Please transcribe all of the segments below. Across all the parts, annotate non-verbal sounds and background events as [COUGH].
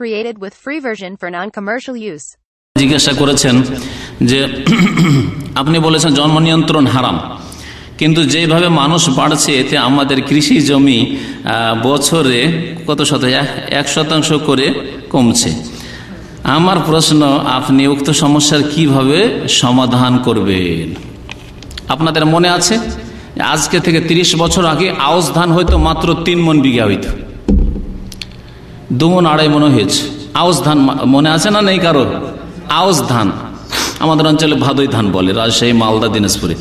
Created with free version for non-commercial use. জিজ্ঞাসা করেছেন যে, [CLEARS THROAT] আপনি বলেছেন জন্ম নিয়ন্ত্রণ হারাম। কিন্তু যেভাবে মানুষ বাড়ছে, এতে আমাদের কৃষি জমি বছরে কত শত এক- শতাংশ করে কমছে। আমার প্রশ্ন, আপনি উক্ত সমস্যার কীভাবে সমাধান করবেন? আপনাদের মনে আছে? আজকে থেকে ৩০ বছর আগে আউশ ধান হয়তো মাত্র তিন মন বিঘা হইত। দুমন আড়াই মনে হয়েছে। আউশ ধান মনে আছে না নেই কারও আউশ ধান। আমাদের অঞ্চলে ভাদুই ধান বলে, রাজশাহী, মালদা, দিনাজপুরে।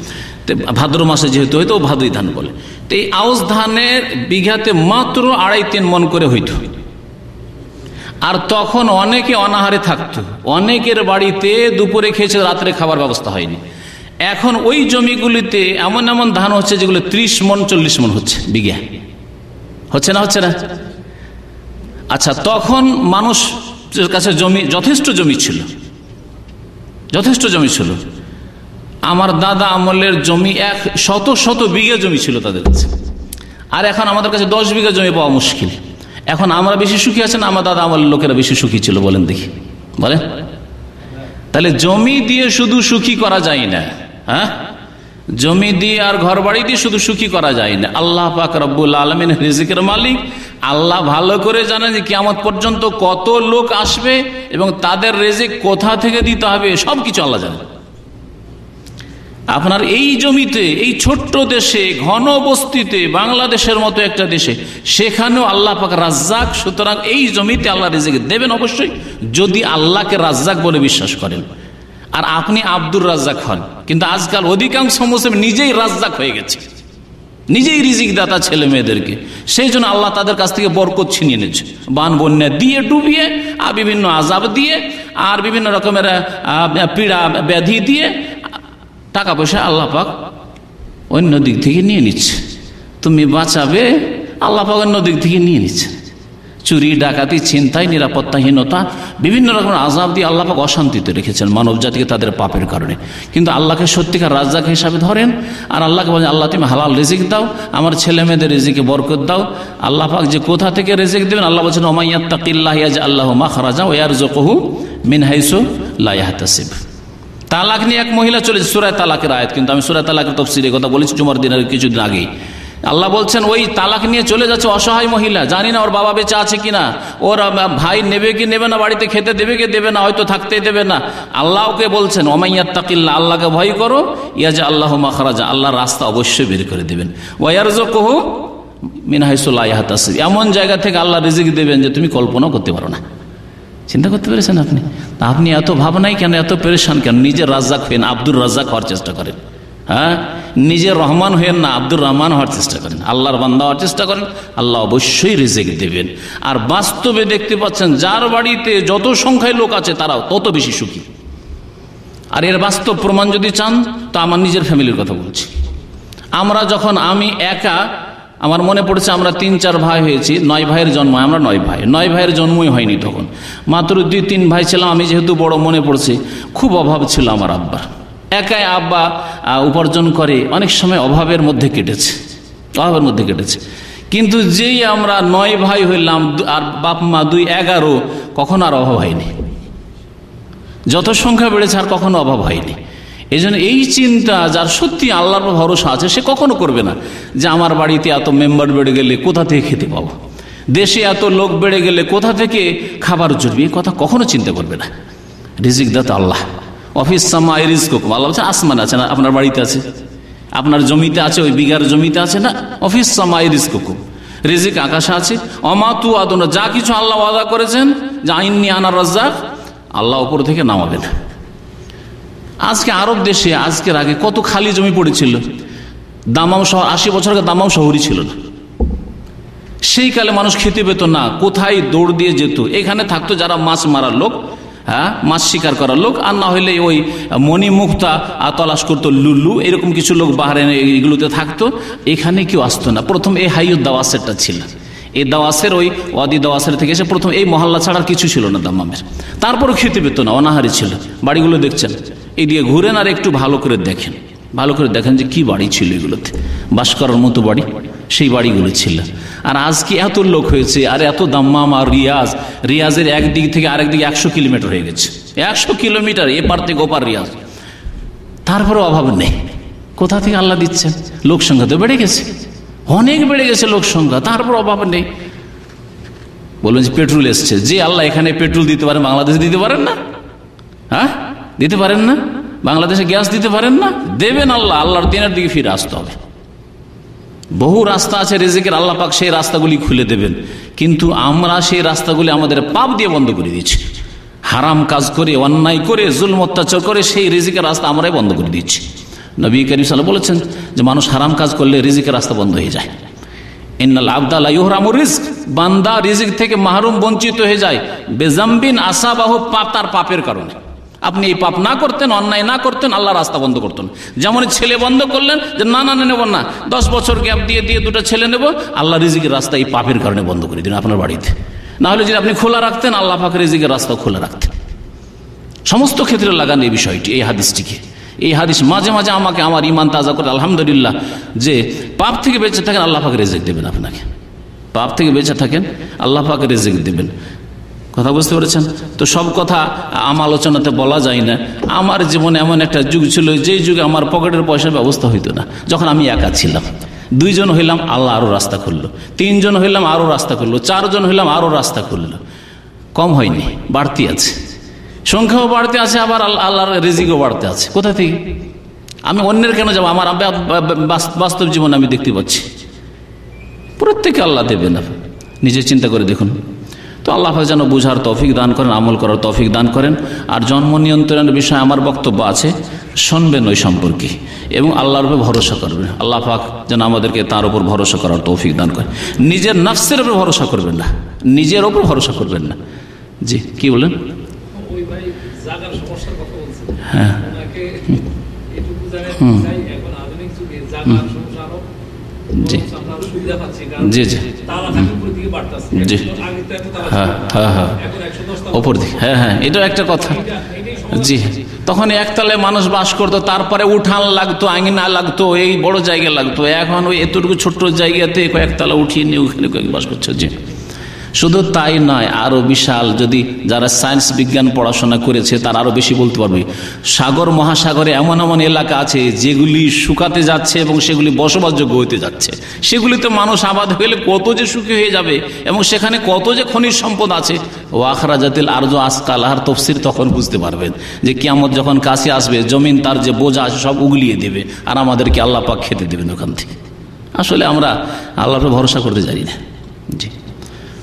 ভাদ্র মাসে যেহেতু হয়তো ভাদুই ধান বলে। তো এই আউশ ধানের বিঘাতে মাত্র আড়াই তিন মন করে হইত। আর তখন অনেকে অনাহারে থাকতো। অনেকের বাড়িতে দুপুরে খেয়েছে, রাত্রে খাবার ব্যবস্থা হয়নি। এখন ওই জমিগুলিতে এমন এমন ধান হচ্ছে, যেগুলো ত্রিশ মন, চল্লিশ মন হচ্ছে বিঘা। হচ্ছে না হচ্ছে না? আচ্ছা তখন মানুষ কাছে জমি, যথেষ্ট জমি ছিল। যথেষ্ট জমি ছিল। আমার দাদা আমলের জমি এক শত শত বিঘা জমি ছিল তাদের কাছে। আর এখন আমাদের কাছে দশ বিঘা জমি পাওয়া মুশকিল। এখন আমরা বেশি সুখী আছেন, আমার দাদা আমলের লোকেরা বেশি সুখী ছিল, বলেন দেখি। বলেন? তাহলে জমি দিয়ে শুধু সুখী করা যায় না হ্যাঁ? জমি দিয়ে আর ঘর বাড়ি দিয়ে শুধু সুখী করা যায় না। আল্লাহ পাক রব্বুল আলমিন রিজিকের মালিক। আল্লাহ ভালো করে জানেন যে কিয়ামত পর্যন্ত কত লোক আসবে এবং তাদের রেজিক কোথা থেকে দিতে হবে সব কিছু আল্লাহ জানে আপনার এই জমিতে, এই ছোট্ট দেশে, ঘন বস্তিতে, বাংলাদেশের মতো একটা দেশে, সেখানেও আল্লাহ পাক রাজ্জাক, সুতরাং এই জমিতে আল্লাহ রেজেক দেবেন অবশ্যই, যদি আল্লাহকে রাজ্জাক বলে বিশ্বাস করেন। আর আপনি আব্দুর রাজ্জাক হন। কিন্তু আজকাল অধিকাংশ মুসলিম নিজেই রাজ্জাক হয়ে গেছে। নিজেই রিজিক দাতা ছেলে মেয়েদেরকে। সেই জন্য আল্লাহ তাদের কাছ থেকে বরকত ছিনিয়ে নিচ্ছে। বান বন্যা দিয়ে ডুবিয়ে, আর বিভিন্ন আজাব দিয়ে, আর বিভিন্ন রকমের পীড়া, ব্যাধি দিয়ে, টাকা পয়সা আল্লাহ পাক অন্য দিক থেকে নিয়ে নিচ্ছে। তুমি বাঁচাবে, আল্লাহ পাক অন্য দিক থেকে নিয়ে নিচ্ছে। চুরি, ডাকাতি, ছিনতাই, নিরাপত্তাহীনতা, বিভিন্ন রকমের আজাব দিয়ে আল্লাহ পাক অশান্তিতে রেখেছেন মানব জাতিকে তাদের পাপের কারণে। কিন্তু আল্লাহকে সত্যিকার রাজ্জাক হিসাবে ধরেন, আর আল্লাহকে বলেন, আল্লাহ, তুমি হালাল রেজিক দাও, আমার ছেলে মেয়েদের রেজিকে বরকত দাও। আল্লাহ পাক যে কোথা থেকে রেজিক দেবেন, আল্লাহ বলছেন ওমাইয়াত্তাকিল্লাহ আল্লাহ মা খারাজা ওয়ার জকহু মিন হাইসু লাইহাতাসিব তালাক নিয়ে এক মহিলা চলেছে, সুরায় তালাকের আয়াত, কিন্তু আমি সুরায় তালাকের তফসিরে কথা বলেছি, জুমার দিনের কিছুদিন আগেই। আল্লাহ বলছেন, ওই তালাক নিয়ে চলে যাচ্ছে অসহায় মহিলা। জানি না ওর বাবা বেঁচে আছে কিনা। ওর ভাই নেবে কি নেবে না, বাড়িতে খেতে দেবে কি দেবে না, হয়তো থাকতেই দেবে না। আল্লাহকে বলছেন ওমাইয়াত তাকিল্লা আল্লাহকে ভয় করো। ইয়াজা আল্লাহ মাখারাজা আল্লাহ রাস্তা অবশ্যই বের করে দেবেন। ওয়ারজ কহু মিনহাইসুল্লাহ এমন জায়গা থেকে আল্লাহ রিজিক দেবেন যে তুমি কল্পনাও করতে পারো না। চিন্তা করতে পেরেছেন আপনি? আপনি এত ভাবনাই কেন, এত পেরেশান কেন? নিজের রাজ্জাক হয়েন আব্দুর রাজ্জাক হওয়ার চেষ্টা করেন। হ্যাঁ? নিজের রহমান হয়েন না আব্দুর রহমান হওয়ার চেষ্টা করেন। আল্লাহর বান্দা হওয়ার চেষ্টা করেন, আল্লাহ অবশ্যই রিজেক দেবেন। আর বাস্তবে দেখতে পাচ্ছেন, যার বাড়িতে যত সংখ্যায় লোক আছে তারাও তত বেশি সুখী। আর এর বাস্তব প্রমাণ যদি চান, তো আমার নিজের ফ্যামিলির কথা বলছি। আমরা যখন আমি একা, আমার মনে পড়েছে আমরা তিন চার ভাই হয়েছি, নয় ভাইয়ের জন্ম, আমরা নয় ভাই। নয় ভাইয়ের জন্মই হয়নি তখন। মাত্র দুই তিন ভাই ছিলাম, আমি যেহেতু বড় মনে পড়ছে, খুব অভাব ছিল আমার আব্বার। একাই আব্বা উপার্জন করে অনেক সময় অভাবের মধ্যে কেটেছে। অভাবের মধ্যে কেটেছে। কিন্তু যেই আমরা নয় ভাই হইলাম আর বাপ মা দুই এগারো, কখন আর অভাব হয়নি। যত সংখ্যা বেড়েছে আর কখনো অভাব হয়নি। এই এই চিন্তা যার সত্যি আল্লাহর ভরসা আছে, সে কখনো করবে না যে আমার বাড়িতে এত মেম্বার বেড়ে গেলে কোথা থেকে খেতে পাবো? দেশে এত লোক বেড়ে গেলে কোথা থেকে খাবার জুটবে? কথা কখনো চিন্তা করবে না। রিজিক দাতা আল্লাহ। অফিস সামা রিজিক হুকুম আল্লাহ বলছেন আসমান আছে না? আপনার বাড়িতে আছে? আপনার জমিতে আছে? ওই বিঘার জমিতে আছে না? অফিস সামা রিজিক হুকুম রিজিক আকাশে আছে। অমাতু আদনা। যা কিছু আল্লাহ ওয়াদা করেছেন, যে আইননি আনার রাজ্জাক, আল্লাহ উপর থেকে নামাবেন। আজকে আরব দেশে, আজকের আগে কত খালি জমি পড়েছিল। দামাম শহর, আশি বছর আগে দামাম শহরই ছিল না। সেই কালে মানুষ খেতে পেত না। কোথায় দৌড় দিয়ে যেত? এখানে থাকতো যারা মাছ মারার লোক হ্যাঁ? মাছ শিকার করার লোক, আর না হইলে ওই মণিমুক্তা তলাশ করতো লুল্লু, এরকম কিছু লোক বাহারে এগুলোতে থাকতো। এখানে কেউ আসতো না। প্রথম এই হাইয়ুদ দাওয়াসেরটা ছিল। এই দাওয়াসের ওই ওয়াদি দাওয়াসের থেকে এসে প্রথম এই মহল্লা ছাড়ার কিছু ছিল না দাম্মামের। তারপরও খেতে পেত না, অনাহারি ছিল। বাড়িগুলো দেখছেন। এই দিয়ে ঘুরেন আর একটু ভালো করে দেখেন। ভালো করে দেখেন যে কি বাড়ি ছিল এগুলোতে। বাস করার মতো বাড়ি। সেই বাড়িগুলো ছিল। আর আজকে এত লোক হয়েছে? আর এত দাম্মাম আর রিয়াজ। রিয়াজের একদিক থেকে আরেক দিকে একশো কিলোমিটার হয়ে গেছে। একশো কিলোমিটার, এপার থেকে ওপার রিয়াজ। তারপরে অভাব নেই। কোথা থেকে আল্লাহ দিচ্ছেন? লোক সংখ্যা তো বেড়ে গেছে। অনেক বেড়ে গেছে লোক সংখ্যা, তারপর অভাব নেই। বলুন যে পেট্রোল এসছে। যে আল্লাহ এখানে পেট্রোল দিতে পারেন, বাংলাদেশে দিতে পারেন না? হ্যাঁ? দিতে পারেন না? বাংলাদেশে গ্যাস দিতে পারেন না? দেবেন আল্লাহ, আল্লাহর দিনের দিকে ফিরে আসতে হবে। বহু রাস্তা আছে রেজেকের, আল্লাহ পাক সেই রাস্তাগুলি খুলে দেবেন। কিন্তু আমরা সেই রাস্তাগুলি আমাদের পাপ দিয়ে বন্ধ করে দিচ্ছি। হারাম কাজ করে, অন্যায় করে, জুলম, অত্যাচার করে সেই রিজিকের রাস্তা আমরাই বন্ধ করে দিচ্ছি। নবী করিম সাল্লাহ বলেছেন যে, মানুষ হারাম কাজ করলে রিজিকের রাস্তা বন্ধ হয়ে যায়। বান্দা রিজিক থেকে মাহরুম বঞ্চিত হয়ে যায়। বেজাম্বিন আসাবাহ পাপ তার পাপের কারণে। আপনি এই পাপ না করতেন, অন্যায় না করতেন, আল্লাহ রাস্তা বন্ধ করতেন। যেমন ছেলে বন্ধ করলেন যে, না না নেব না। দশ বছর গ্যাপ দিয়ে দিয়ে দুটো ছেলে নেব। আল্লাহ রিজিকের রাস্তা এই পাপের কারণে বন্ধ করে দিন আপনার বাড়িতে। না হলে যদি আপনি খোলা রাখতেন, আল্লাহ পাকের রিজিকের রাস্তা খোলা রাখতেন। সমস্ত ক্ষেত্রে লাগান এই বিষয়টি, এই হাদিসটিকে। এই হাদিস মাঝে মাঝে আমাকে, আমার ইমান তাজা করে, আলহামদুলিল্লাহ, যে পাপ থেকে বেঁচে থাকেন, আল্লাহ পাকে রেজেক দেবেন আপনাকে। পাপ থেকে বেঁচে থাকেন, আল্লাহ পাকে রেজেক দেবেন। কথা বুঝতে পেরেছেন? তো সব কথা আমার আলোচনাতে বলা যায় না। আমার জীবনে এমন একটা যুগ ছিল, যেই যুগে আমার পকেটের পয়সার ব্যবস্থা হইতো না, যখন আমি একা ছিলাম। দুইজন হইলাম, আল্লাহ আরও রাস্তা খুললো। তিনজন হইলাম আরও রাস্তা খুললো। চারজন হইলাম আরও রাস্তা খুললো। কম হয়নি, বাড়তি আছে। সংখ্যাও বাড়তে আছে, আবার আল্লাহর রেজিকও বাড়তে আছে। কোথা থেকে? আমি অন্যের কেন যাব? আমার বাস্তব জীবন আমি দেখতে পাচ্ছি। প্রত্যেকে আল্লাহ দেবেন। নিজে চিন্তা করে দেখুন। তো আল্লাহ যেন বুঝার তফিক দান করেন আমল করার তফিক দান করেন। আর জন্ম নিয়ন্ত্রণের বিষয়ে আমার বক্তব্য আছে শুনবেন ওই সম্পর্কে। এবং আল্লাহর উপর ভরসা করবেন। আল্লাহ পাক যেন আমাদেরকে তার উপর ভরসা করার তৌফিক দান করেন। নিজের নফসের উপর ভরসা করবেন না। নিজের ওপর ভরসা করবেন না। জি কি বলেন? হ্যাঁ। জি। জি জি। জি। হ্যাঁ হ্যাঁ হ্যাঁ। ওপর দিকে। হ্যাঁ হ্যাঁ এটাও একটা কথা। জি। তখন একতলায় মানুষ বাস করতো, তারপরে উঠান লাগতো, আঙিনা লাগতো, এই বড় জায়গা লাগতো। এখন ওই এতটুকু ছোট্ট জায়গাতে কয়েকতলা উঠিয়ে নিয়ে ওখানে কয়েক বাস করছে। জি। শুধু তাই নয়, আরও বিশাল যদি যারা সায়েন্স বিজ্ঞান পড়াশোনা করেছে, তারা আরও বেশি বলতে পারবে। সাগর, মহাসাগরে এমন এমন এলাকা আছে, যেগুলি শুকাতে যাচ্ছে এবং সেগুলি বসবাসযোগ্য হতে যাচ্ছে। সেগুলিতে মানুষ আবাদ হলে কত যে সুখী হয়ে যাবে এবং সেখানে কত যে খনিজ সম্পদ আছে। ও আখরা জাতিল আর্য আসকাল আর তফসির তখন বুঝতে পারবেন যে কিয়ামত যখন কাছে আসবে, জমিন তার যে বোঝা আছে সব উগলিয়ে দেবে আর আমাদেরকে আল্লাহ পাক খেতে দেবেন ওখান থেকে। আসলে আমরা আল্লাহর ভরসা করতে জানি না। জি।